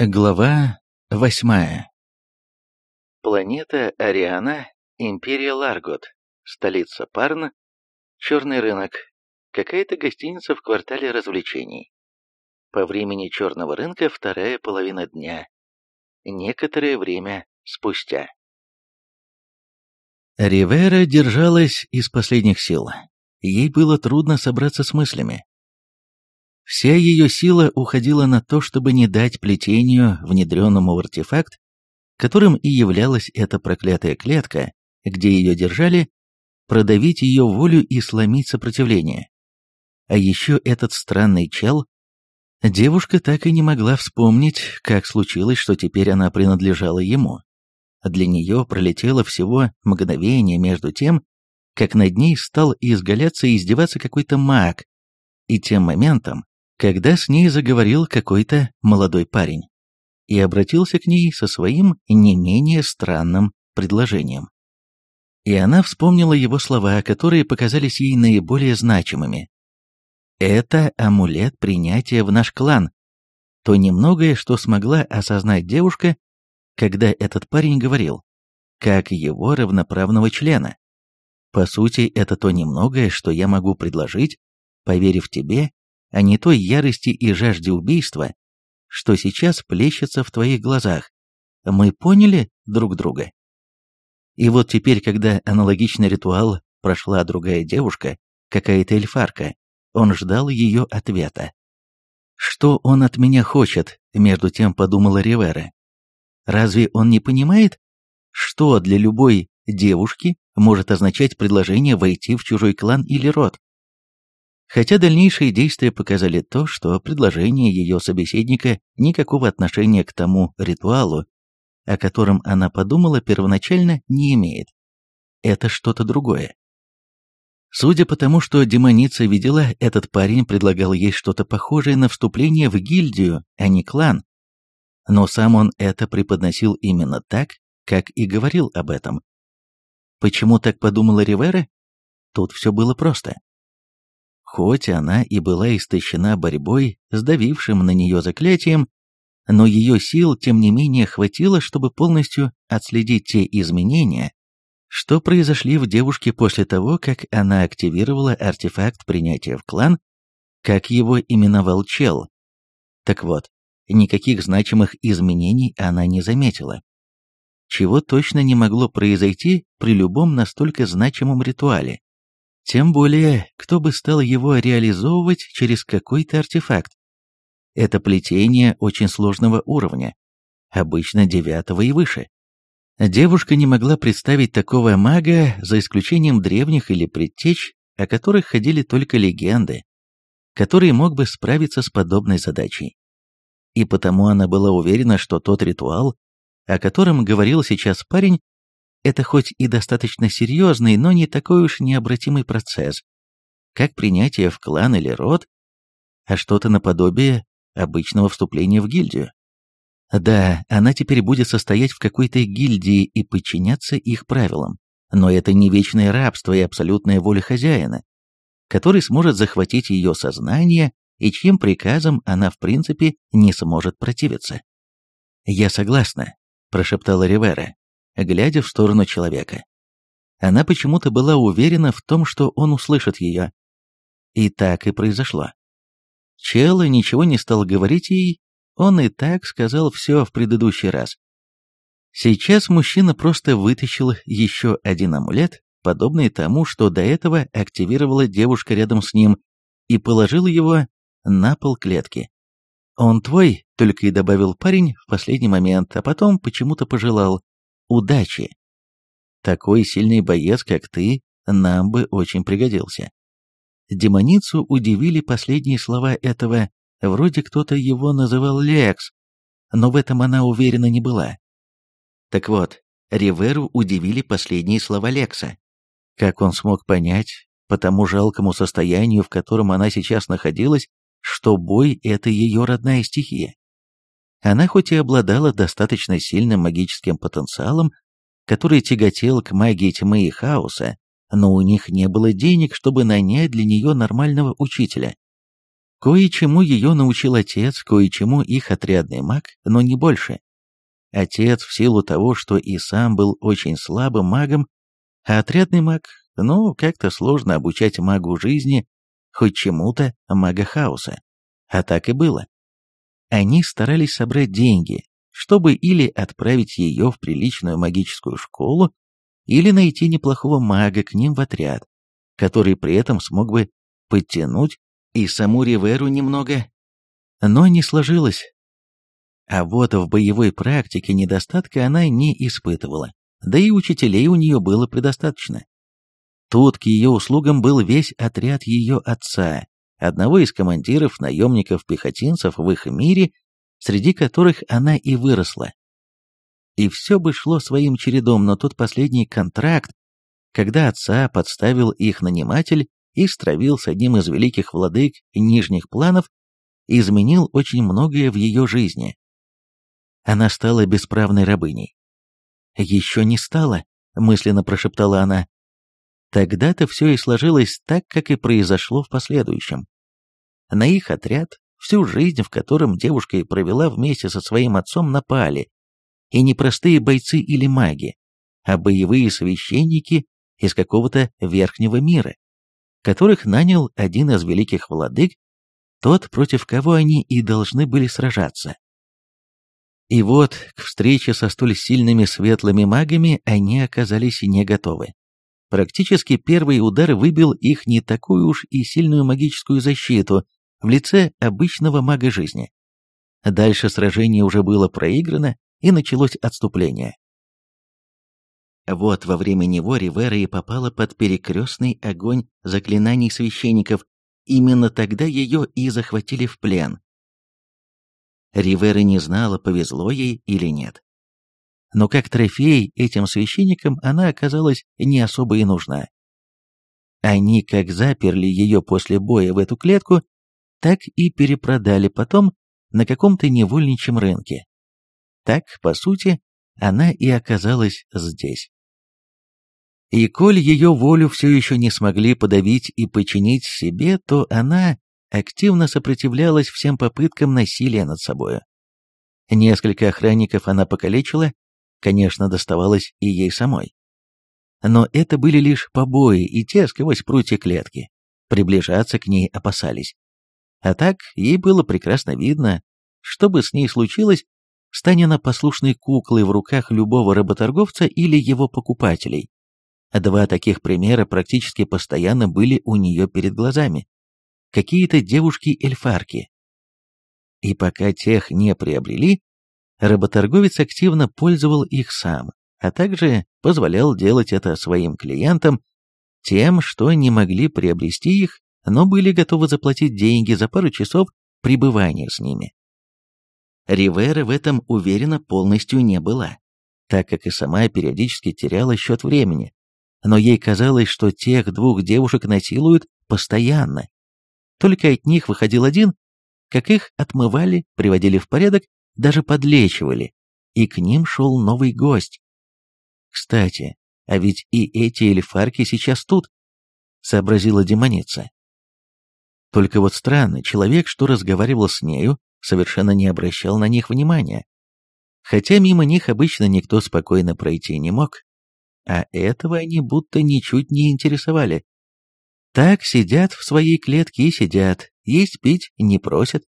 Глава восьмая Планета Ариана, Империя Ларгот, столица Парн, черный рынок, какая-то гостиница в квартале развлечений. По времени черного рынка вторая половина дня. Некоторое время спустя. Ривера держалась из последних сил. Ей было трудно собраться с мыслями. Вся ее сила уходила на то, чтобы не дать плетению, внедренному в артефакт, которым и являлась эта проклятая клетка, где ее держали, продавить ее волю и сломить сопротивление. А еще этот странный чел. Девушка так и не могла вспомнить, как случилось, что теперь она принадлежала ему. Для нее пролетело всего мгновение между тем, как над ней стал изгаляться и издеваться какой-то маг, и тем моментом, когда с ней заговорил какой-то молодой парень и обратился к ней со своим не менее странным предложением. И она вспомнила его слова, которые показались ей наиболее значимыми. «Это амулет принятия в наш клан», то немногое, что смогла осознать девушка, когда этот парень говорил, как его равноправного члена. По сути, это то немногое, что я могу предложить, поверив тебе а не той ярости и жажде убийства, что сейчас плещется в твоих глазах. Мы поняли друг друга? И вот теперь, когда аналогичный ритуал прошла другая девушка, какая-то эльфарка, он ждал ее ответа. «Что он от меня хочет?» — между тем подумала Ривера. «Разве он не понимает, что для любой девушки может означать предложение войти в чужой клан или род? Хотя дальнейшие действия показали то, что предложение ее собеседника никакого отношения к тому ритуалу, о котором она подумала первоначально, не имеет. Это что-то другое. Судя по тому, что демоница видела, этот парень предлагал ей что-то похожее на вступление в гильдию, а не клан. Но сам он это преподносил именно так, как и говорил об этом. Почему так подумала Ривера? Тут все было просто. Хоть она и была истощена борьбой с давившим на нее заклятием, но ее сил, тем не менее, хватило, чтобы полностью отследить те изменения, что произошли в девушке после того, как она активировала артефакт принятия в клан, как его именовал Чел. Так вот, никаких значимых изменений она не заметила. Чего точно не могло произойти при любом настолько значимом ритуале. Тем более, кто бы стал его реализовывать через какой-то артефакт. Это плетение очень сложного уровня, обычно девятого и выше. Девушка не могла представить такого мага, за исключением древних или предтеч, о которых ходили только легенды, который мог бы справиться с подобной задачей. И потому она была уверена, что тот ритуал, о котором говорил сейчас парень, это хоть и достаточно серьезный, но не такой уж необратимый процесс, как принятие в клан или род, а что-то наподобие обычного вступления в гильдию. Да, она теперь будет состоять в какой-то гильдии и подчиняться их правилам, но это не вечное рабство и абсолютная воля хозяина, который сможет захватить ее сознание и чьим приказам она в принципе не сможет противиться. «Я согласна», – прошептала Ривера глядя в сторону человека. Она почему-то была уверена в том, что он услышит ее. И так и произошло. Челла ничего не стал говорить ей, он и так сказал все в предыдущий раз. Сейчас мужчина просто вытащил еще один амулет, подобный тому, что до этого активировала девушка рядом с ним, и положил его на пол клетки. «Он твой», — только и добавил парень в последний момент, а потом почему-то пожелал удачи. Такой сильный боец, как ты, нам бы очень пригодился. Демоницу удивили последние слова этого, вроде кто-то его называл Лекс, но в этом она уверена не была. Так вот, Риверу удивили последние слова Лекса. Как он смог понять, по тому жалкому состоянию, в котором она сейчас находилась, что бой — это ее родная стихия? Она хоть и обладала достаточно сильным магическим потенциалом, который тяготел к магии тьмы и хаоса, но у них не было денег, чтобы нанять для нее нормального учителя. Кое-чему ее научил отец, кое-чему их отрядный маг, но не больше. Отец в силу того, что и сам был очень слабым магом, а отрядный маг, ну, как-то сложно обучать магу жизни хоть чему-то мага хаоса. А так и было. Они старались собрать деньги, чтобы или отправить ее в приличную магическую школу, или найти неплохого мага к ним в отряд, который при этом смог бы подтянуть и саму Риверу немного. Но не сложилось. А вот в боевой практике недостатка она не испытывала, да и учителей у нее было предостаточно. Тут к ее услугам был весь отряд ее отца, одного из командиров наемников-пехотинцев в их мире, среди которых она и выросла. И все бы шло своим чередом, но тот последний контракт, когда отца подставил их наниматель, и стравил с одним из великих владык нижних планов, изменил очень многое в ее жизни. Она стала бесправной рабыней. «Еще не стала», — мысленно прошептала она. Тогда-то все и сложилось так, как и произошло в последующем. На их отряд, всю жизнь в котором девушка и провела вместе со своим отцом, напали. И не простые бойцы или маги, а боевые священники из какого-то верхнего мира которых нанял один из великих владык, тот, против кого они и должны были сражаться. И вот, к встрече со столь сильными светлыми магами они оказались не готовы. Практически первый удар выбил их не такую уж и сильную магическую защиту в лице обычного мага жизни. Дальше сражение уже было проиграно, и началось отступление. Вот во время него Ривера и попала под перекрестный огонь заклинаний священников, именно тогда ее и захватили в плен. Ривера не знала, повезло ей или нет. Но как трофей этим священникам она оказалась не особо и нужна. Они как заперли ее после боя в эту клетку, так и перепродали потом на каком-то невольничьем рынке. Так, по сути, она и оказалась здесь. И коль ее волю все еще не смогли подавить и подчинить себе, то она активно сопротивлялась всем попыткам насилия над собой. Несколько охранников она покалечила, конечно, доставалось и ей самой. Но это были лишь побои и те сквозь прутья клетки. Приближаться к ней опасались. А так ей было прекрасно видно, что бы с ней случилось, стань она послушной куклой в руках любого работорговца или его покупателей. Два таких примера практически постоянно были у нее перед глазами. Какие-то девушки-эльфарки. И пока тех не приобрели, работорговец активно пользовал их сам, а также позволял делать это своим клиентам, тем, что не могли приобрести их, но были готовы заплатить деньги за пару часов пребывания с ними. Ривера в этом уверена полностью не была, так как и сама периодически теряла счет времени, но ей казалось, что тех двух девушек насилуют постоянно. Только от них выходил один, как их отмывали, приводили в порядок, даже подлечивали, и к ним шел новый гость. Кстати, а ведь и эти эльфарки сейчас тут, сообразила демоница. Только вот странно, человек, что разговаривал с нею, совершенно не обращал на них внимания. Хотя мимо них обычно никто спокойно пройти не мог а этого они будто ничуть не интересовали. Так сидят в своей клетке и сидят, есть пить не просят.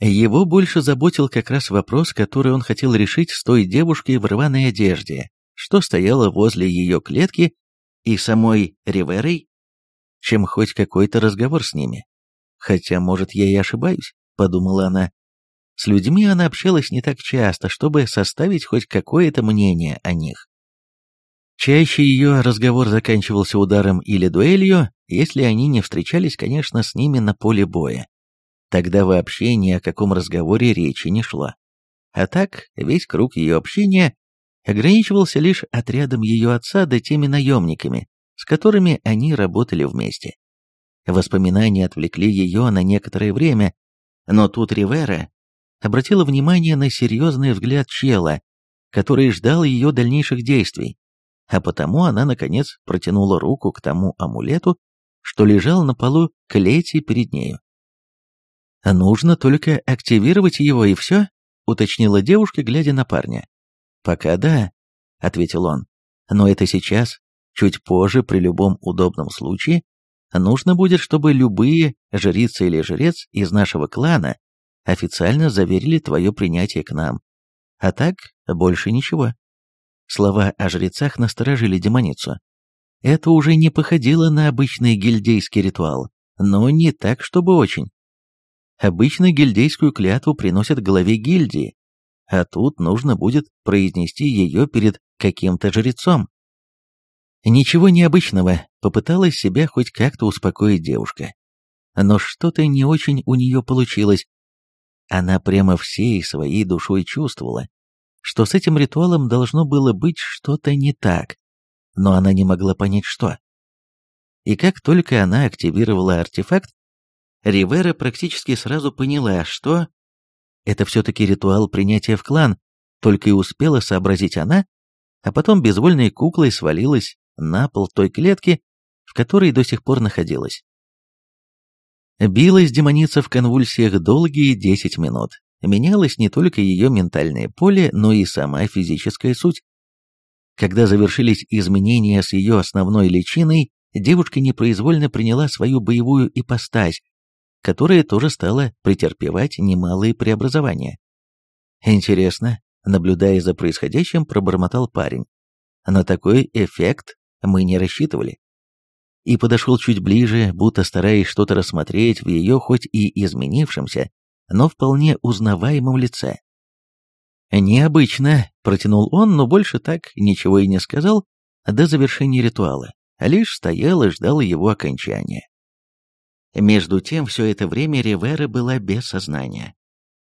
Его больше заботил как раз вопрос, который он хотел решить с той девушкой в рваной одежде, что стояла возле ее клетки и самой Риверой, чем хоть какой-то разговор с ними. Хотя, может, я и ошибаюсь, подумала она. С людьми она общалась не так часто, чтобы составить хоть какое-то мнение о них. Чаще ее разговор заканчивался ударом или дуэлью, если они не встречались, конечно, с ними на поле боя. Тогда вообще ни о каком разговоре речи не шло. А так, весь круг ее общения ограничивался лишь отрядом ее отца да теми наемниками, с которыми они работали вместе. Воспоминания отвлекли ее на некоторое время, но тут Ривера обратила внимание на серьезный взгляд Чела, который ждал ее дальнейших действий а потому она, наконец, протянула руку к тому амулету, что лежал на полу клети перед нею. Нужно только активировать его и все, уточнила девушка, глядя на парня. Пока да, ответил он. Но это сейчас, чуть позже, при любом удобном случае, нужно будет, чтобы любые жрицы или жрец из нашего клана официально заверили твое принятие к нам. А так, больше ничего. Слова о жрецах насторожили демоницу. Это уже не походило на обычный гильдейский ритуал, но не так, чтобы очень. Обычно гильдейскую клятву приносят главе гильдии, а тут нужно будет произнести ее перед каким-то жрецом. Ничего необычного, попыталась себя хоть как-то успокоить девушка. Но что-то не очень у нее получилось. Она прямо всей своей душой чувствовала, что с этим ритуалом должно было быть что-то не так, но она не могла понять, что. И как только она активировала артефакт, Ривера практически сразу поняла, что это все-таки ритуал принятия в клан, только и успела сообразить она, а потом безвольной куклой свалилась на пол той клетки, в которой до сих пор находилась. Билась демоница в конвульсиях долгие десять минут. Менялось не только ее ментальное поле, но и сама физическая суть. Когда завершились изменения с ее основной личиной, девушка непроизвольно приняла свою боевую ипостась, которая тоже стала претерпевать немалые преобразования. Интересно, наблюдая за происходящим, пробормотал парень. На такой эффект мы не рассчитывали. И подошел чуть ближе, будто стараясь что-то рассмотреть в ее хоть и изменившемся, но вполне узнаваемом лице. «Необычно», — протянул он, но больше так ничего и не сказал до завершения ритуала, а лишь стоял и ждал его окончания. Между тем, все это время Ривера была без сознания,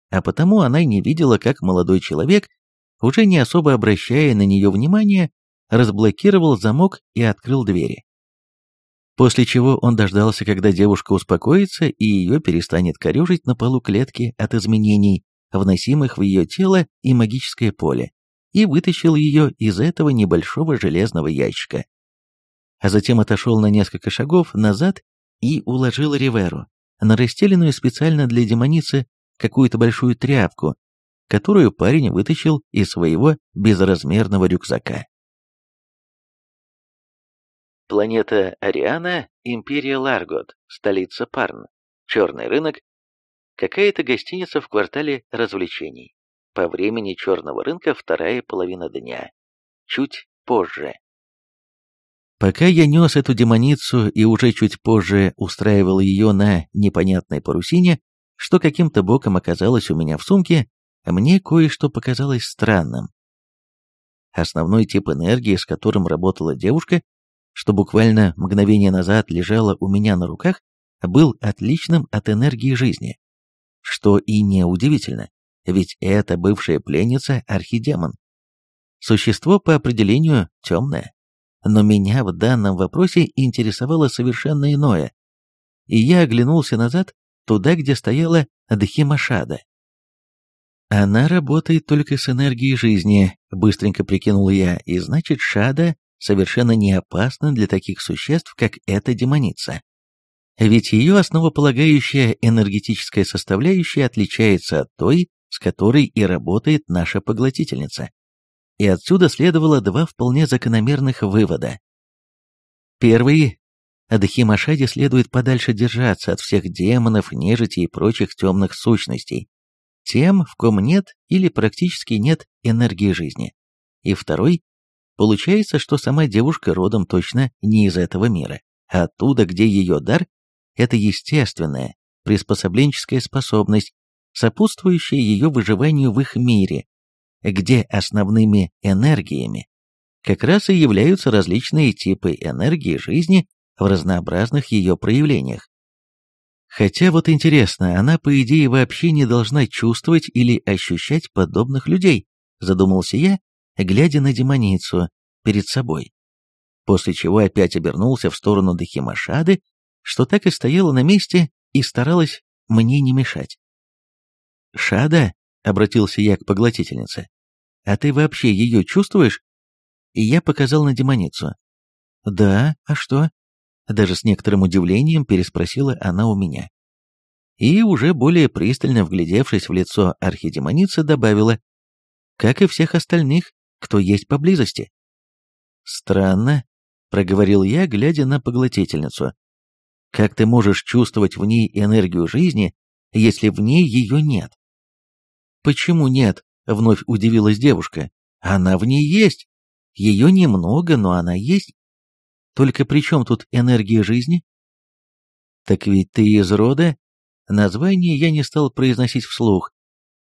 а потому она не видела, как молодой человек, уже не особо обращая на нее внимания, разблокировал замок и открыл двери. После чего он дождался, когда девушка успокоится и ее перестанет корежить на полу клетки от изменений, вносимых в ее тело и магическое поле, и вытащил ее из этого небольшого железного ящика. А затем отошел на несколько шагов назад и уложил Риверу на расстеленную специально для демоницы какую-то большую тряпку, которую парень вытащил из своего безразмерного рюкзака. Планета Ариана, Империя Ларгот, столица Парн, черный рынок, какая-то гостиница в квартале развлечений. По времени черного рынка вторая половина дня. Чуть позже. Пока я нес эту демоницу и уже чуть позже устраивал ее на непонятной парусине, что каким-то боком оказалось у меня в сумке, мне кое-что показалось странным. Основной тип энергии, с которым работала девушка, что буквально мгновение назад лежала у меня на руках, был отличным от энергии жизни. Что и неудивительно, ведь это бывшая пленница архидемон. Существо по определению темное. Но меня в данном вопросе интересовало совершенно иное. И я оглянулся назад, туда, где стояла Дхимашада. Она работает только с энергией жизни, быстренько прикинул я, и значит Шада совершенно не опасна для таких существ, как эта демоница. Ведь ее основополагающая энергетическая составляющая отличается от той, с которой и работает наша поглотительница и отсюда следовало два вполне закономерных вывода. Первый. Адхимашаде следует подальше держаться от всех демонов, нежити и прочих темных сущностей, тем, в ком нет или практически нет энергии жизни. И второй. Получается, что сама девушка родом точно не из этого мира, а оттуда, где ее дар – это естественная, приспособленческая способность, сопутствующая ее выживанию в их мире, где основными энергиями как раз и являются различные типы энергии жизни в разнообразных ее проявлениях. Хотя вот интересно, она по идее вообще не должна чувствовать или ощущать подобных людей, задумался я, глядя на демоницу перед собой. После чего опять обернулся в сторону Дахимашады, что так и стояла на месте и старалась мне не мешать. «Шада?» — обратился я к поглотительнице. «А ты вообще ее чувствуешь?» И я показал на демоницу. «Да, а что?» Даже с некоторым удивлением переспросила она у меня. И уже более пристально вглядевшись в лицо архидемоницы, добавила, как и всех остальных, кто есть поблизости. «Странно», — проговорил я, глядя на поглотительницу. «Как ты можешь чувствовать в ней энергию жизни, если в ней ее нет?» «Почему нет?» — вновь удивилась девушка. «Она в ней есть. Ее немного, но она есть. Только при чем тут энергия жизни?» «Так ведь ты из рода?» Название я не стал произносить вслух.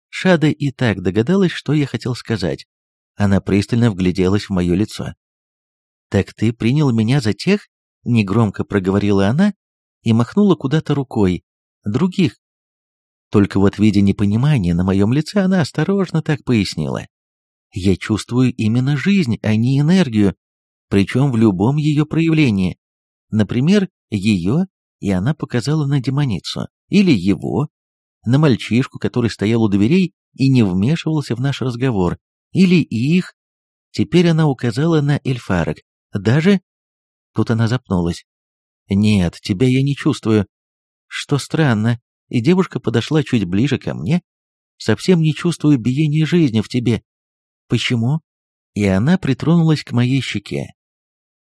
Шада и так догадалась, что я хотел сказать. Она пристально вгляделась в мое лицо. «Так ты принял меня за тех?» — негромко проговорила она и махнула куда-то рукой. «Других». Только вот, видя непонимание на моем лице, она осторожно так пояснила. «Я чувствую именно жизнь, а не энергию, причем в любом ее проявлении. Например, ее, и она показала на демоницу, или его, на мальчишку, который стоял у дверей и не вмешивался в наш разговор, или их. Теперь она указала на эльфарок, даже... Тут она запнулась. «Нет, тебя я не чувствую». Что странно, и девушка подошла чуть ближе ко мне. «Совсем не чувствую биения жизни в тебе». «Почему?» И она притронулась к моей щеке.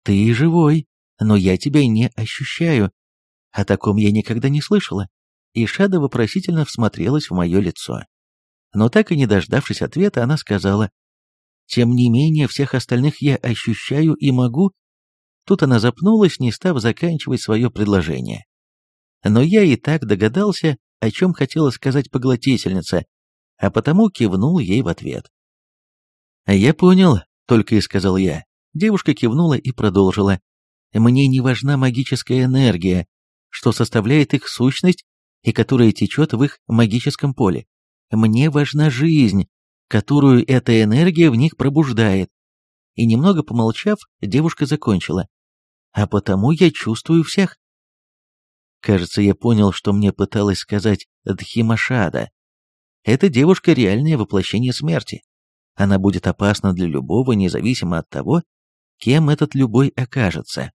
«Ты живой, но я тебя не ощущаю. О таком я никогда не слышала». И Шада вопросительно всмотрелась в мое лицо. Но так и не дождавшись ответа, она сказала, тем не менее, всех остальных я ощущаю и могу. Тут она запнулась, не став заканчивать свое предложение. Но я и так догадался, о чем хотела сказать поглотительница, а потому кивнул ей в ответ. «Я понял», — только и сказал я. Девушка кивнула и продолжила. «Мне не важна магическая энергия, что составляет их сущность и которая течет в их магическом поле. Мне важна жизнь, которую эта энергия в них пробуждает. И немного помолчав, девушка закончила. А потому я чувствую всех. Кажется, я понял, что мне пыталась сказать Дхимашада. Эта девушка — реальное воплощение смерти. Она будет опасна для любого, независимо от того, кем этот любой окажется.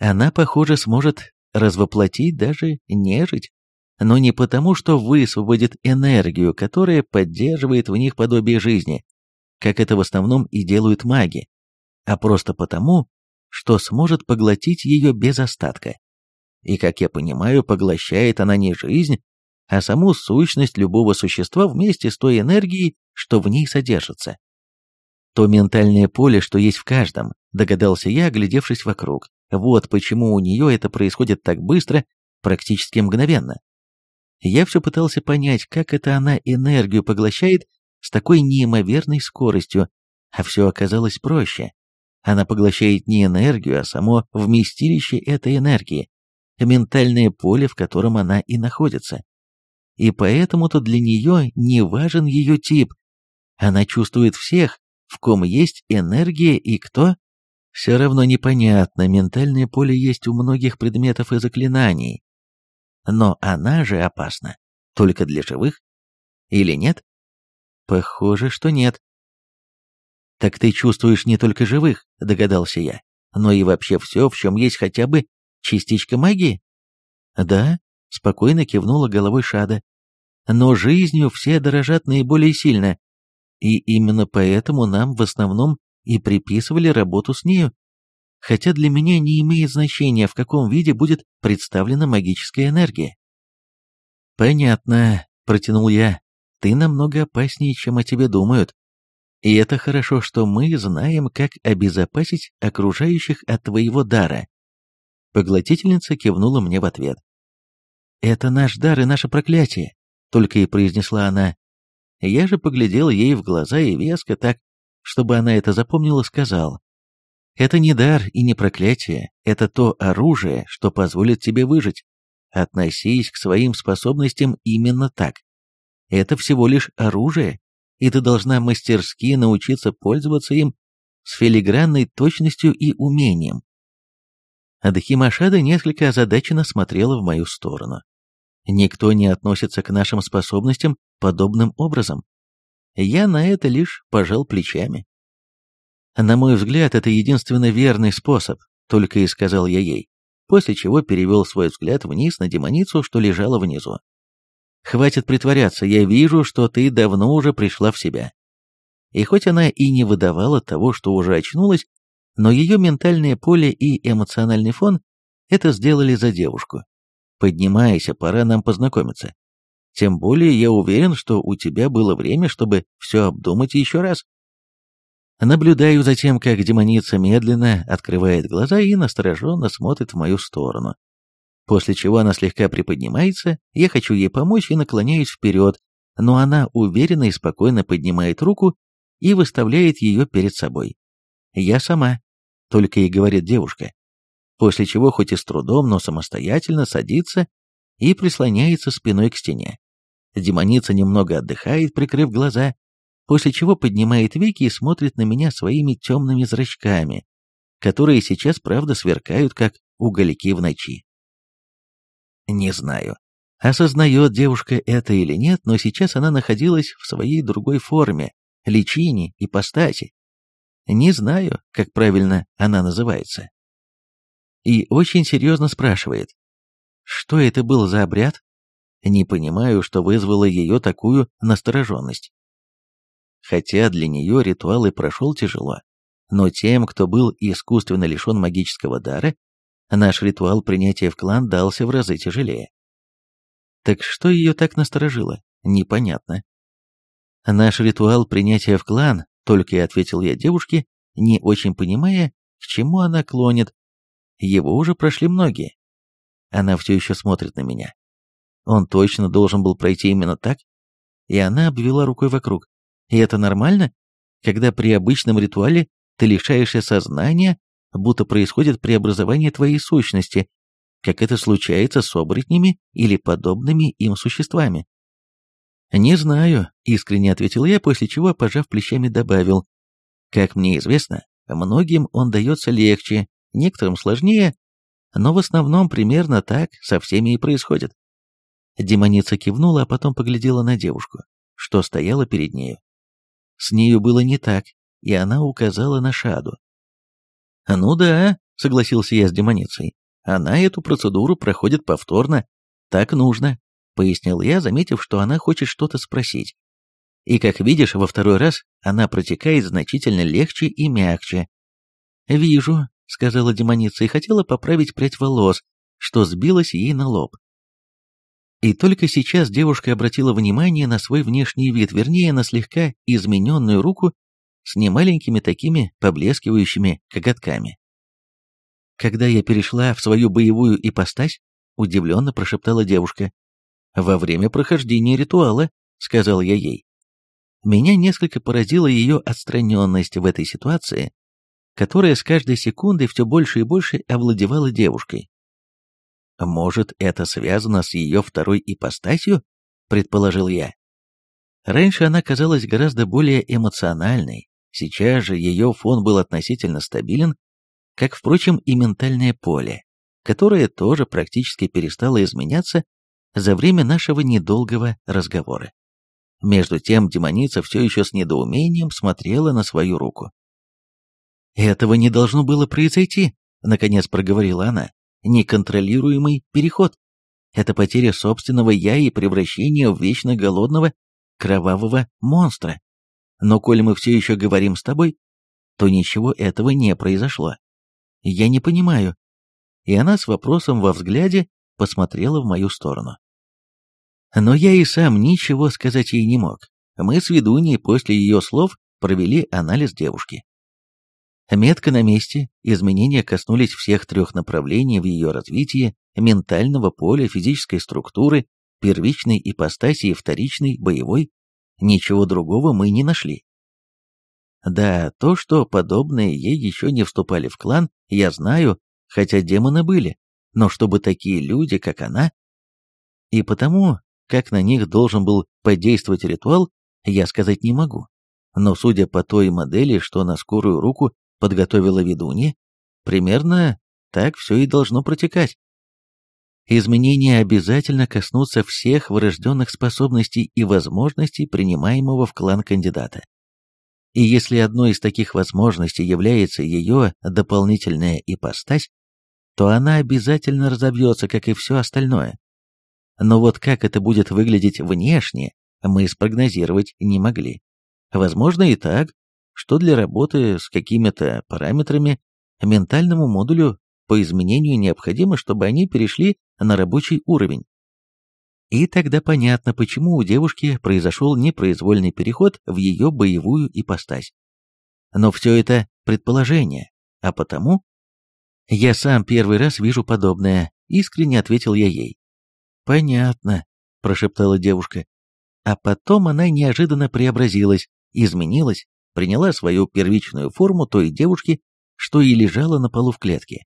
Она, похоже, сможет развоплотить даже нежить но не потому, что высвободит энергию, которая поддерживает в них подобие жизни, как это в основном и делают маги, а просто потому, что сможет поглотить ее без остатка. И, как я понимаю, поглощает она не жизнь, а саму сущность любого существа вместе с той энергией, что в ней содержится. То ментальное поле, что есть в каждом, догадался я, оглядевшись вокруг. Вот почему у нее это происходит так быстро, практически мгновенно. Я все пытался понять, как это она энергию поглощает с такой неимоверной скоростью, а все оказалось проще. Она поглощает не энергию, а само вместилище этой энергии, ментальное поле, в котором она и находится. И поэтому-то для нее не важен ее тип. Она чувствует всех, в ком есть энергия и кто. Все равно непонятно, ментальное поле есть у многих предметов и заклинаний, но она же опасна только для живых? Или нет? Похоже, что нет. Так ты чувствуешь не только живых, догадался я, но и вообще все, в чем есть хотя бы частичка магии? Да, спокойно кивнула головой Шада. Но жизнью все дорожат наиболее сильно, и именно поэтому нам в основном и приписывали работу с нею хотя для меня не имеет значения, в каком виде будет представлена магическая энергия. «Понятно», — протянул я, — «ты намного опаснее, чем о тебе думают. И это хорошо, что мы знаем, как обезопасить окружающих от твоего дара». Поглотительница кивнула мне в ответ. «Это наш дар и наше проклятие», — только и произнесла она. Я же поглядел ей в глаза и веско так, чтобы она это запомнила, сказал. Это не дар и не проклятие, это то оружие, что позволит тебе выжить. Относись к своим способностям именно так. Это всего лишь оружие, и ты должна мастерски научиться пользоваться им с филигранной точностью и умением. Адхимашада несколько озадаченно смотрела в мою сторону. Никто не относится к нашим способностям подобным образом. Я на это лишь пожал плечами. На мой взгляд, это единственно верный способ, только и сказал я ей. после чего перевел свой взгляд вниз на демоницу, что лежала внизу. «Хватит притворяться, я вижу, что ты давно уже пришла в себя». И хоть она и не выдавала того, что уже очнулась, но ее ментальное поле и эмоциональный фон это сделали за девушку. Поднимайся, пора нам познакомиться. Тем более я уверен, что у тебя было время, чтобы все обдумать еще раз. Наблюдаю за тем, как демоница медленно открывает глаза и настороженно смотрит в мою сторону. После чего она слегка приподнимается, я хочу ей помочь и наклоняюсь вперед, но она уверенно и спокойно поднимает руку и выставляет ее перед собой. «Я сама», — только и говорит девушка после чего хоть и с трудом, но самостоятельно садится и прислоняется спиной к стене. Демоница немного отдыхает, прикрыв глаза, после чего поднимает веки и смотрит на меня своими темными зрачками, которые сейчас, правда, сверкают, как угольки в ночи. Не знаю, осознает девушка это или нет, но сейчас она находилась в своей другой форме, личине, ипостаси. Не знаю, как правильно она называется и очень серьезно спрашивает, что это был за обряд? Не понимаю, что вызвало ее такую настороженность. Хотя для нее ритуал и прошел тяжело, но тем, кто был искусственно лишен магического дара, наш ритуал принятия в клан дался в разы тяжелее. Так что ее так насторожило? Непонятно. Наш ритуал принятия в клан, только и ответил я девушке, не очень понимая, к чему она клонит, его уже прошли многие. Она все еще смотрит на меня. Он точно должен был пройти именно так? И она обвела рукой вокруг. И это нормально, когда при обычном ритуале ты лишаешься сознания, будто происходит преобразование твоей сущности, как это случается с оборотнями или подобными им существами. «Не знаю», — искренне ответил я, после чего, пожав плечами, добавил. «Как мне известно, многим он дается легче, некоторым сложнее, но в основном примерно так со всеми и происходит. Демоница кивнула, а потом поглядела на девушку, что стояла перед нею. С нею было не так, и она указала на Шаду. «Ну да», — согласился я с демоницей, — «она эту процедуру проходит повторно. Так нужно», — пояснил я, заметив, что она хочет что-то спросить. И, как видишь, во второй раз она протекает значительно легче и мягче. «Вижу», сказала демоница и хотела поправить прядь волос, что сбилось ей на лоб. И только сейчас девушка обратила внимание на свой внешний вид, вернее, на слегка измененную руку с немаленькими такими поблескивающими коготками. Когда я перешла в свою боевую ипостась, удивленно прошептала девушка. «Во время прохождения ритуала», — сказал я ей. Меня несколько поразила ее отстраненность в этой ситуации, которая с каждой секундой все больше и больше овладевала девушкой. «Может, это связано с ее второй ипостасью?» – предположил я. Раньше она казалась гораздо более эмоциональной, сейчас же ее фон был относительно стабилен, как, впрочем, и ментальное поле, которое тоже практически перестало изменяться за время нашего недолгого разговора. Между тем демоница все еще с недоумением смотрела на свою руку. «Этого не должно было произойти», — наконец проговорила она. «Неконтролируемый переход. Это потеря собственного «я» и превращение в вечно голодного, кровавого монстра. Но коль мы все еще говорим с тобой, то ничего этого не произошло. Я не понимаю». И она с вопросом во взгляде посмотрела в мою сторону. Но я и сам ничего сказать ей не мог. Мы с ведуньей после ее слов провели анализ девушки. Метка на месте, изменения коснулись всех трех направлений в ее развитии, ментального поля, физической структуры, первичной ипостаси и вторичной, боевой. Ничего другого мы не нашли. Да, то, что подобные ей еще не вступали в клан, я знаю, хотя демоны были, но чтобы такие люди, как она... И потому, как на них должен был подействовать ритуал, я сказать не могу. Но судя по той модели, что на скорую руку подготовила ведунья, примерно так все и должно протекать. Изменения обязательно коснутся всех врожденных способностей и возможностей принимаемого в клан кандидата. И если одной из таких возможностей является ее дополнительная ипостась, то она обязательно разобьется, как и все остальное. Но вот как это будет выглядеть внешне, мы спрогнозировать не могли. Возможно и так, что для работы с какими-то параметрами ментальному модулю по изменению необходимо, чтобы они перешли на рабочий уровень. И тогда понятно, почему у девушки произошел непроизвольный переход в ее боевую ипостась. Но все это предположение, а потому... Я сам первый раз вижу подобное, искренне ответил я ей. Понятно, прошептала девушка. А потом она неожиданно преобразилась, изменилась, приняла свою первичную форму той девушки, что и лежала на полу в клетке.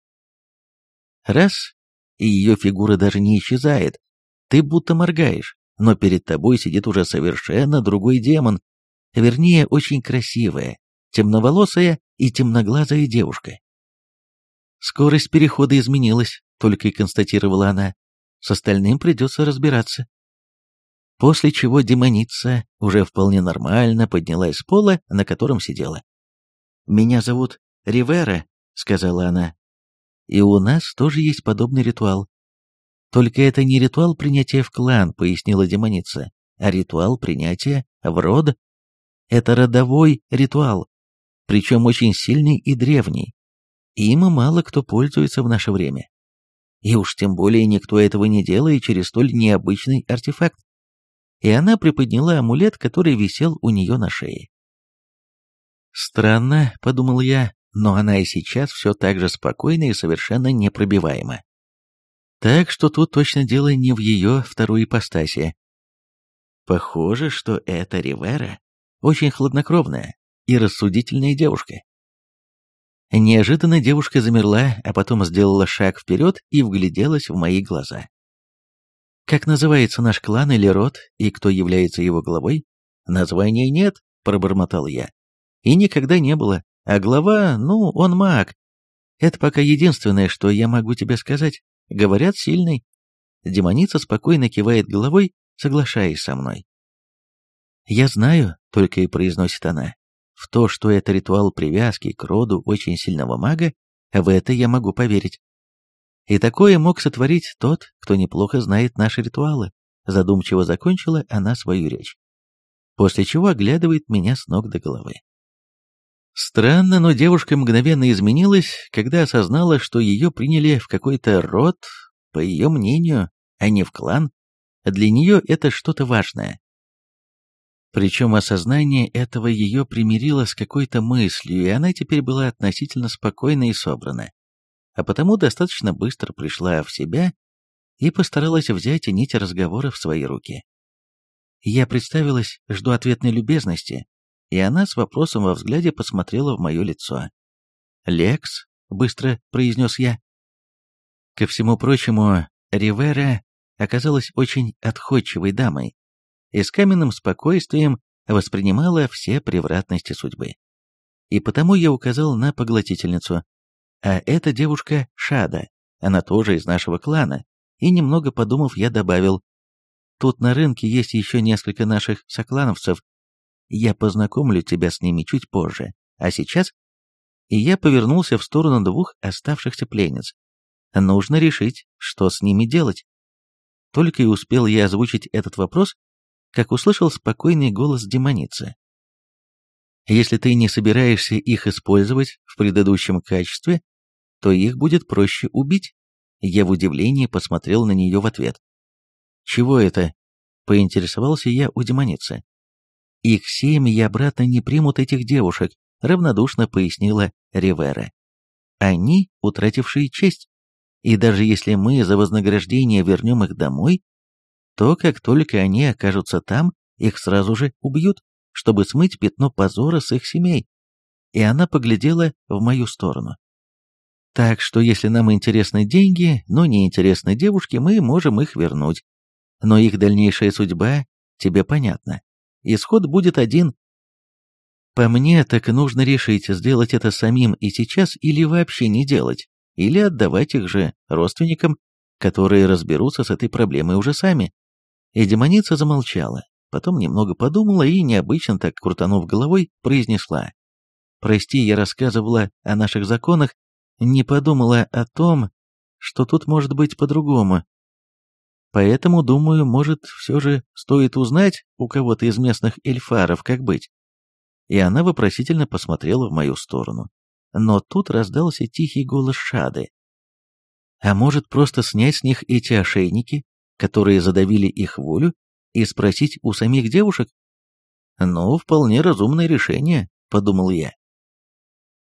Раз, и ее фигура даже не исчезает, ты будто моргаешь, но перед тобой сидит уже совершенно другой демон, вернее, очень красивая, темноволосая и темноглазая девушка. Скорость перехода изменилась, только и констатировала она. С остальным придется разбираться. После чего демоница уже вполне нормально поднялась с пола, на котором сидела. «Меня зовут Ривера», — сказала она. «И у нас тоже есть подобный ритуал. Только это не ритуал принятия в клан, пояснила демоница, а ритуал принятия в род. Это родовой ритуал, причем очень сильный и древний. Им мало кто пользуется в наше время. И уж тем более никто этого не делает через столь необычный артефакт. И она приподняла амулет, который висел у нее на шее. Странно, подумал я, но она и сейчас все так же спокойна и совершенно непробиваема. Так что тут точно дело не в ее второй ипостаси. Похоже, что эта Ривера очень хладнокровная и рассудительная девушка. Неожиданно девушка замерла, а потом сделала шаг вперед и вгляделась в мои глаза. «Как называется наш клан или род, и кто является его главой?» «Названия нет», — пробормотал я. «И никогда не было. А глава, ну, он маг. Это пока единственное, что я могу тебе сказать. Говорят, сильный. Демоница спокойно кивает головой, соглашаясь со мной. «Я знаю», — только и произносит она, — «в то, что это ритуал привязки к роду очень сильного мага, в это я могу поверить. И такое мог сотворить тот, кто неплохо знает наши ритуалы», задумчиво закончила она свою речь. После чего оглядывает меня с ног до головы. Странно, но девушка мгновенно изменилась, когда осознала, что ее приняли в какой-то род, по ее мнению, а не в клан. Для нее это что-то важное. Причем осознание этого ее примирило с какой-то мыслью, и она теперь была относительно спокойна и собрана. А потому достаточно быстро пришла в себя и постаралась взять нить разговора в свои руки. Я представилась, жду ответной любезности, и она с вопросом во взгляде посмотрела в мое лицо. «Лекс», — быстро произнес я. Ко всему прочему, Ривера оказалась очень отходчивой дамой и с каменным спокойствием воспринимала все превратности судьбы. И потому я указал на поглотительницу. А эта девушка Шада, она тоже из нашего клана, и немного подумав, я добавил, тут на рынке есть еще несколько наших соклановцев, я познакомлю тебя с ними чуть позже. А сейчас...» И я повернулся в сторону двух оставшихся пленниц. Нужно решить, что с ними делать. Только и успел я озвучить этот вопрос, как услышал спокойный голос демоницы. «Если ты не собираешься их использовать в предыдущем качестве, то их будет проще убить». Я в удивлении посмотрел на нее в ответ. «Чего это?» — поинтересовался я у демоницы. Их семьи обратно не примут этих девушек, равнодушно пояснила Ривера. Они, утратившие честь. И даже если мы за вознаграждение вернем их домой, то как только они окажутся там, их сразу же убьют, чтобы смыть пятно позора с их семей. И она поглядела в мою сторону. Так что если нам интересны деньги, но не интересны девушки, мы можем их вернуть. Но их дальнейшая судьба тебе понятна исход будет один. По мне, так нужно решить, сделать это самим и сейчас или вообще не делать, или отдавать их же родственникам, которые разберутся с этой проблемой уже сами. И демоница замолчала, потом немного подумала и, необычно так крутанув головой, произнесла. «Прости, я рассказывала о наших законах, не подумала о том, что тут может быть по-другому. Поэтому, думаю, может, все же стоит узнать у кого-то из местных эльфаров, как быть. И она вопросительно посмотрела в мою сторону. Но тут раздался тихий голос Шады. А может, просто снять с них эти ошейники, которые задавили их волю, и спросить у самих девушек? Ну, вполне разумное решение, подумал я.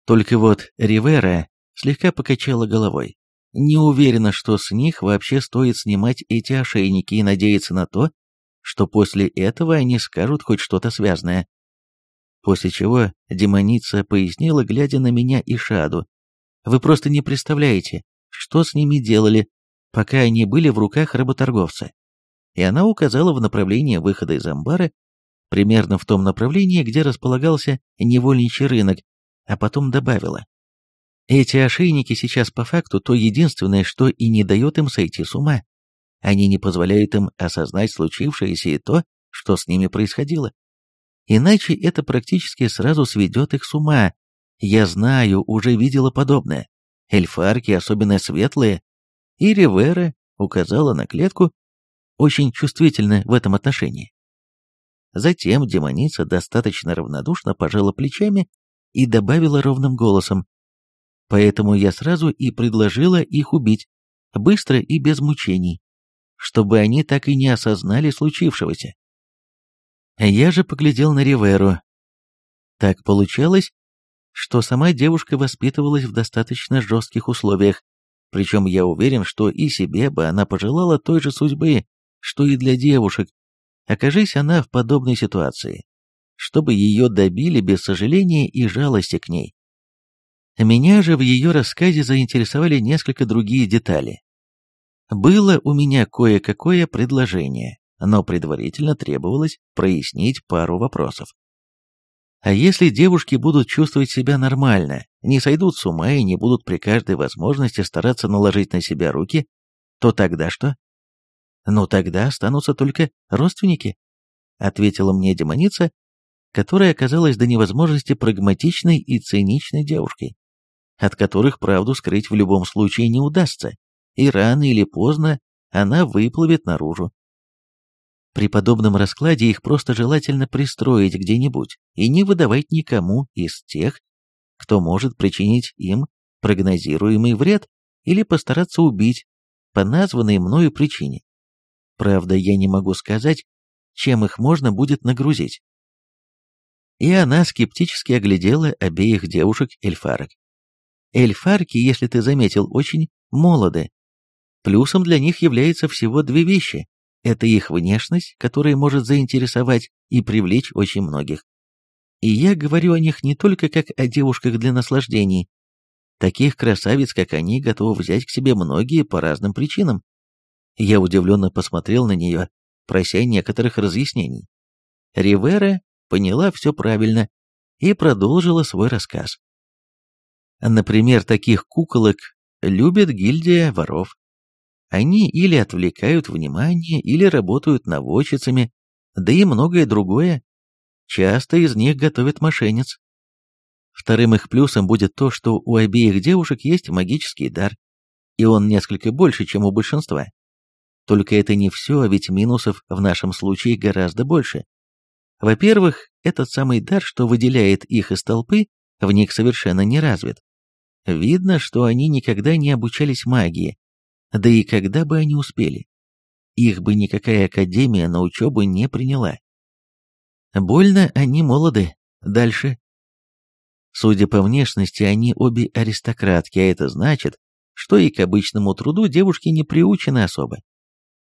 Только вот Ривера слегка покачала головой. Не уверена, что с них вообще стоит снимать эти ошейники и надеяться на то, что после этого они скажут хоть что-то связанное. После чего демоница пояснила, глядя на меня и Шаду. Вы просто не представляете, что с ними делали, пока они были в руках работорговца. И она указала в направлении выхода из амбара, примерно в том направлении, где располагался невольничий рынок, а потом добавила. Эти ошейники сейчас по факту то единственное, что и не дает им сойти с ума. Они не позволяют им осознать случившееся и то, что с ними происходило. Иначе это практически сразу сведет их с ума. Я знаю, уже видела подобное. Эльфарки, особенно светлые, и Ривера указала на клетку, очень чувствительны в этом отношении. Затем демоница достаточно равнодушно пожала плечами и добавила ровным голосом. Поэтому я сразу и предложила их убить, быстро и без мучений, чтобы они так и не осознали случившегося. Я же поглядел на Риверу. Так получалось, что сама девушка воспитывалась в достаточно жестких условиях, причем я уверен, что и себе бы она пожелала той же судьбы, что и для девушек, окажись она в подобной ситуации чтобы ее добили без сожаления и жалости к ней. Меня же в ее рассказе заинтересовали несколько другие детали. Было у меня кое-какое предложение, но предварительно требовалось прояснить пару вопросов. А если девушки будут чувствовать себя нормально, не сойдут с ума и не будут при каждой возможности стараться наложить на себя руки, то тогда что? Ну тогда останутся только родственники, ответила мне демоница, которая оказалась до невозможности прагматичной и циничной девушкой, от которых правду скрыть в любом случае не удастся, и рано или поздно она выплывет наружу. При подобном раскладе их просто желательно пристроить где-нибудь и не выдавать никому из тех, кто может причинить им прогнозируемый вред или постараться убить по названной мною причине. Правда, я не могу сказать, чем их можно будет нагрузить и она скептически оглядела обеих девушек-эльфарок. Эльфарки, если ты заметил, очень молоды. Плюсом для них является всего две вещи. Это их внешность, которая может заинтересовать и привлечь очень многих. И я говорю о них не только как о девушках для наслаждений. Таких красавиц, как они, готовы взять к себе многие по разным причинам. Я удивленно посмотрел на нее, прося некоторых разъяснений. Ривера поняла все правильно и продолжила свой рассказ. Например, таких куколок любит гильдия воров. Они или отвлекают внимание, или работают наводчицами, да и многое другое. Часто из них готовят мошенниц. Вторым их плюсом будет то, что у обеих девушек есть магический дар, и он несколько больше, чем у большинства. Только это не все, а ведь минусов в нашем случае гораздо больше. Во-первых, этот самый дар, что выделяет их из толпы, в них совершенно не развит. Видно, что они никогда не обучались магии, да и когда бы они успели. Их бы никакая академия на учебу не приняла. Больно они молоды. Дальше. Судя по внешности, они обе аристократки, а это значит, что и к обычному труду девушки не приучены особо.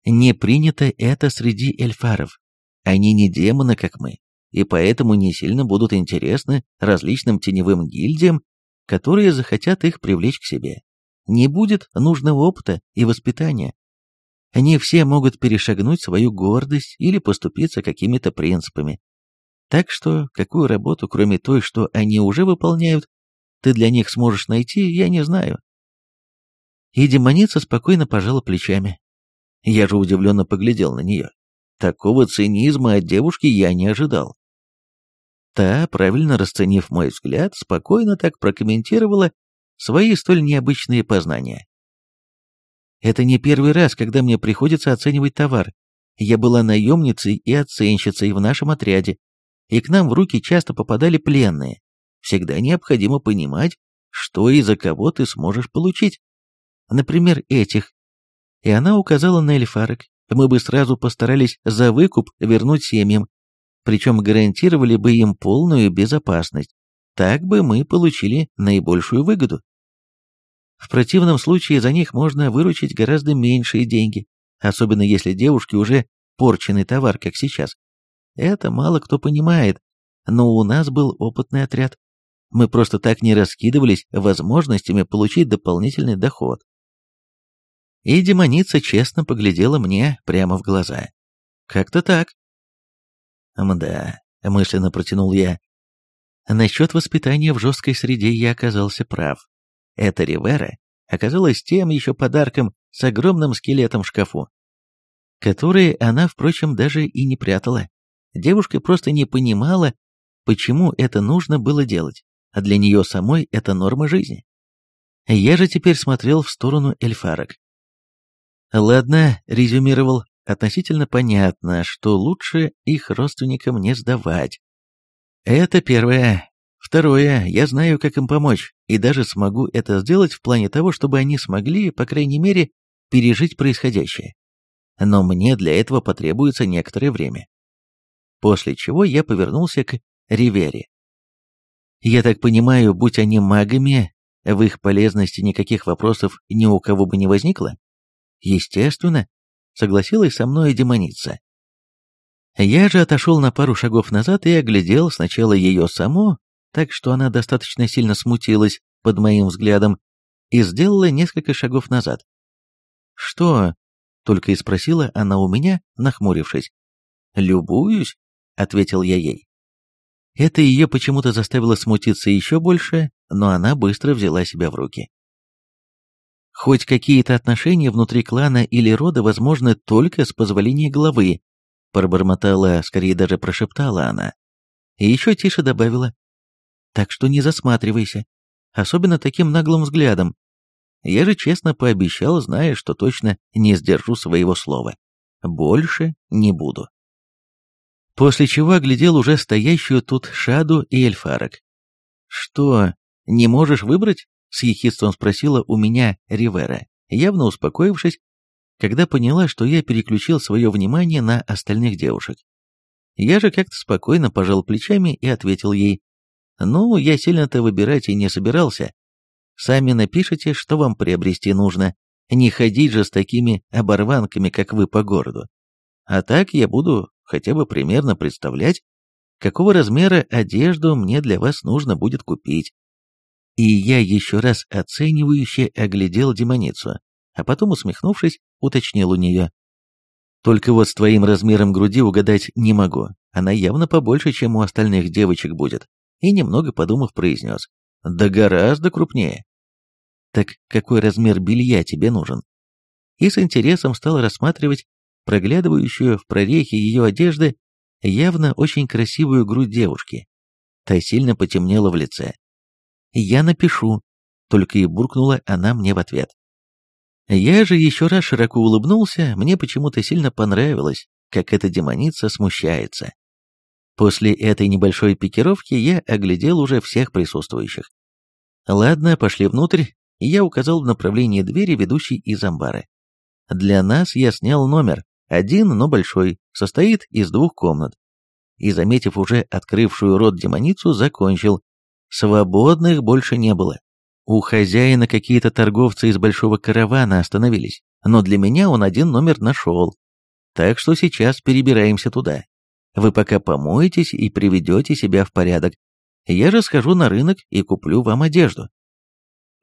Не принято это среди эльфаров. Они не демоны, как мы, и поэтому не сильно будут интересны различным теневым гильдиям, которые захотят их привлечь к себе. Не будет нужного опыта и воспитания. Они все могут перешагнуть свою гордость или поступиться какими-то принципами. Так что, какую работу, кроме той, что они уже выполняют, ты для них сможешь найти, я не знаю. И демоница спокойно пожала плечами. Я же удивленно поглядел на нее. Такого цинизма от девушки я не ожидал. Та, правильно расценив мой взгляд, спокойно так прокомментировала свои столь необычные познания. Это не первый раз, когда мне приходится оценивать товар. Я была наемницей и оценщицей в нашем отряде, и к нам в руки часто попадали пленные. Всегда необходимо понимать, что и за кого ты сможешь получить. Например, этих. И она указала на эльфарок. Мы бы сразу постарались за выкуп вернуть семьям, причем гарантировали бы им полную безопасность. Так бы мы получили наибольшую выгоду. В противном случае за них можно выручить гораздо меньшие деньги, особенно если девушки уже порченный товар, как сейчас. Это мало кто понимает, но у нас был опытный отряд. Мы просто так не раскидывались возможностями получить дополнительный доход. И демоница честно поглядела мне прямо в глаза. Как-то так. Мда, мысленно протянул я. Насчет воспитания в жесткой среде я оказался прав. Эта Ривера оказалась тем еще подарком с огромным скелетом в шкафу, который она, впрочем, даже и не прятала. Девушка просто не понимала, почему это нужно было делать, а для нее самой это норма жизни. Я же теперь смотрел в сторону эльфарок. Ладно, резюмировал, относительно понятно, что лучше их родственникам не сдавать. Это первое. Второе, я знаю, как им помочь, и даже смогу это сделать в плане того, чтобы они смогли, по крайней мере, пережить происходящее. Но мне для этого потребуется некоторое время. После чего я повернулся к Ривере. Я так понимаю, будь они магами, в их полезности никаких вопросов ни у кого бы не возникло? Естественно, согласилась со мной демоница. Я же отошел на пару шагов назад и оглядел сначала ее саму, так что она достаточно сильно смутилась под моим взглядом, и сделала несколько шагов назад. «Что?» — только и спросила она у меня, нахмурившись. «Любуюсь», — ответил я ей. Это ее почему-то заставило смутиться еще больше, но она быстро взяла себя в руки. Хоть какие-то отношения внутри клана или рода возможны только с позволения главы, пробормотала, скорее даже прошептала она. И еще тише добавила. Так что не засматривайся, особенно таким наглым взглядом. Я же честно пообещал, зная, что точно не сдержу своего слова. Больше не буду. После чего оглядел уже стоящую тут Шаду и Эльфарок. «Что, не можешь выбрать?» С ехидством спросила у меня Ривера, явно успокоившись, когда поняла, что я переключил свое внимание на остальных девушек. Я же как-то спокойно пожал плечами и ответил ей, «Ну, я сильно-то выбирать и не собирался. Сами напишите, что вам приобрести нужно. Не ходить же с такими оборванками, как вы, по городу. А так я буду хотя бы примерно представлять, какого размера одежду мне для вас нужно будет купить. И я еще раз оценивающе оглядел демоницу, а потом, усмехнувшись, уточнил у нее. «Только вот с твоим размером груди угадать не могу. Она явно побольше, чем у остальных девочек будет». И немного подумав, произнес. «Да гораздо крупнее». «Так какой размер белья тебе нужен?» И с интересом стал рассматривать проглядывающую в прорехе ее одежды явно очень красивую грудь девушки. Та сильно потемнела в лице, «Я напишу», — только и буркнула она мне в ответ. Я же еще раз широко улыбнулся, мне почему-то сильно понравилось, как эта демоница смущается. После этой небольшой пикировки я оглядел уже всех присутствующих. Ладно, пошли внутрь, и я указал в направлении двери, ведущей из амбара. Для нас я снял номер, один, но большой, состоит из двух комнат. И, заметив уже открывшую рот демоницу, закончил, Свободных больше не было. У хозяина какие-то торговцы из большого каравана остановились, но для меня он один номер нашел. Так что сейчас перебираемся туда. Вы пока помоетесь и приведете себя в порядок. Я же схожу на рынок и куплю вам одежду.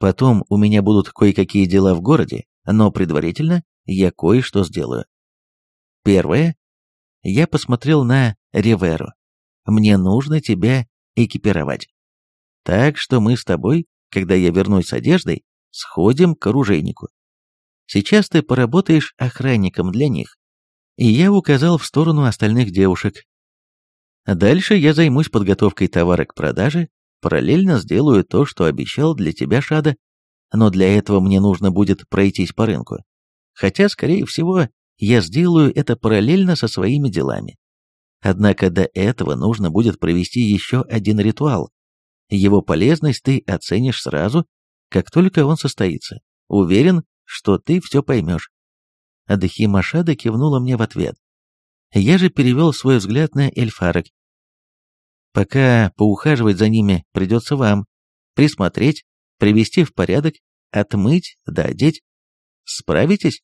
Потом у меня будут кое-какие дела в городе, но предварительно я кое-что сделаю. Первое. Я посмотрел на Риверу. Мне нужно тебя экипировать. Так что мы с тобой, когда я вернусь с одеждой, сходим к оружейнику. Сейчас ты поработаешь охранником для них. И я указал в сторону остальных девушек. Дальше я займусь подготовкой товара к продаже, параллельно сделаю то, что обещал для тебя, Шада, но для этого мне нужно будет пройтись по рынку. хотя, скорее всего, я сделаю это параллельно со своими делами. Однако до этого нужно будет провести еще один ритуал. Его полезность ты оценишь сразу, как только он состоится. Уверен, что ты все поймешь. Адхи Машада кивнула мне в ответ. Я же перевел свой взгляд на эльфарок. Пока поухаживать за ними придется вам. Присмотреть, привести в порядок, отмыть да одеть. Справитесь?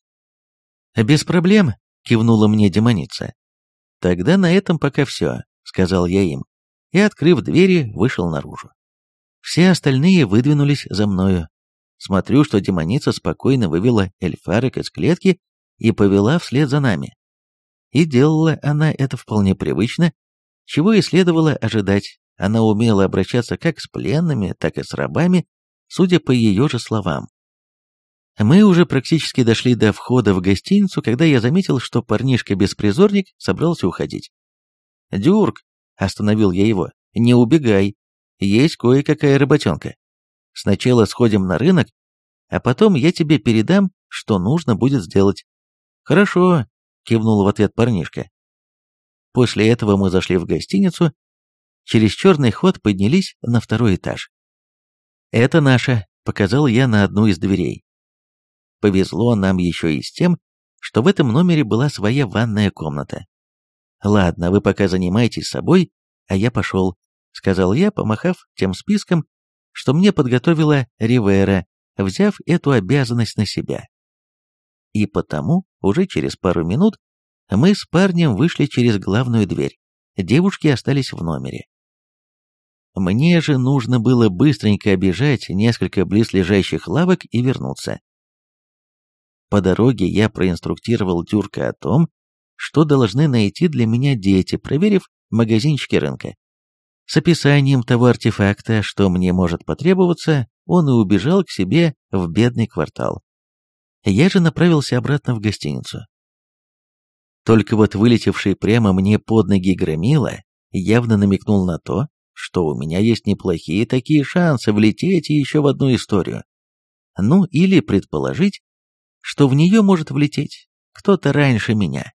Без проблем, кивнула мне демоница. Тогда на этом пока все, сказал я им, и, открыв двери, вышел наружу. Все остальные выдвинулись за мною. Смотрю, что демоница спокойно вывела эльфарик из клетки и повела вслед за нами. И делала она это вполне привычно, чего и следовало ожидать. Она умела обращаться как с пленными, так и с рабами, судя по ее же словам. Мы уже практически дошли до входа в гостиницу, когда я заметил, что парнишка-беспризорник собрался уходить. «Дюрк!» — остановил я его. «Не убегай. Есть кое-какая работенка. Сначала сходим на рынок, а потом я тебе передам, что нужно будет сделать». «Хорошо», — кивнул в ответ парнишка. После этого мы зашли в гостиницу, через черный ход поднялись на второй этаж. «Это наша», — показал я на одну из дверей. Повезло нам еще и с тем, что в этом номере была своя ванная комната. «Ладно, вы пока занимайтесь собой, а я пошел», — сказал я, помахав тем списком, что мне подготовила Ривера, взяв эту обязанность на себя. И потому, уже через пару минут, мы с парнем вышли через главную дверь. Девушки остались в номере. Мне же нужно было быстренько обижать несколько близлежащих лавок и вернуться. По дороге я проинструктировал Тюрка о том, что должны найти для меня дети, проверив магазинчики рынка. С описанием того артефакта, что мне может потребоваться, он и убежал к себе в бедный квартал. Я же направился обратно в гостиницу. Только вот вылетевший прямо мне под ноги громила явно намекнул на то, что у меня есть неплохие такие шансы влететь еще в одну историю. Ну или предположить, что в нее может влететь кто-то раньше меня.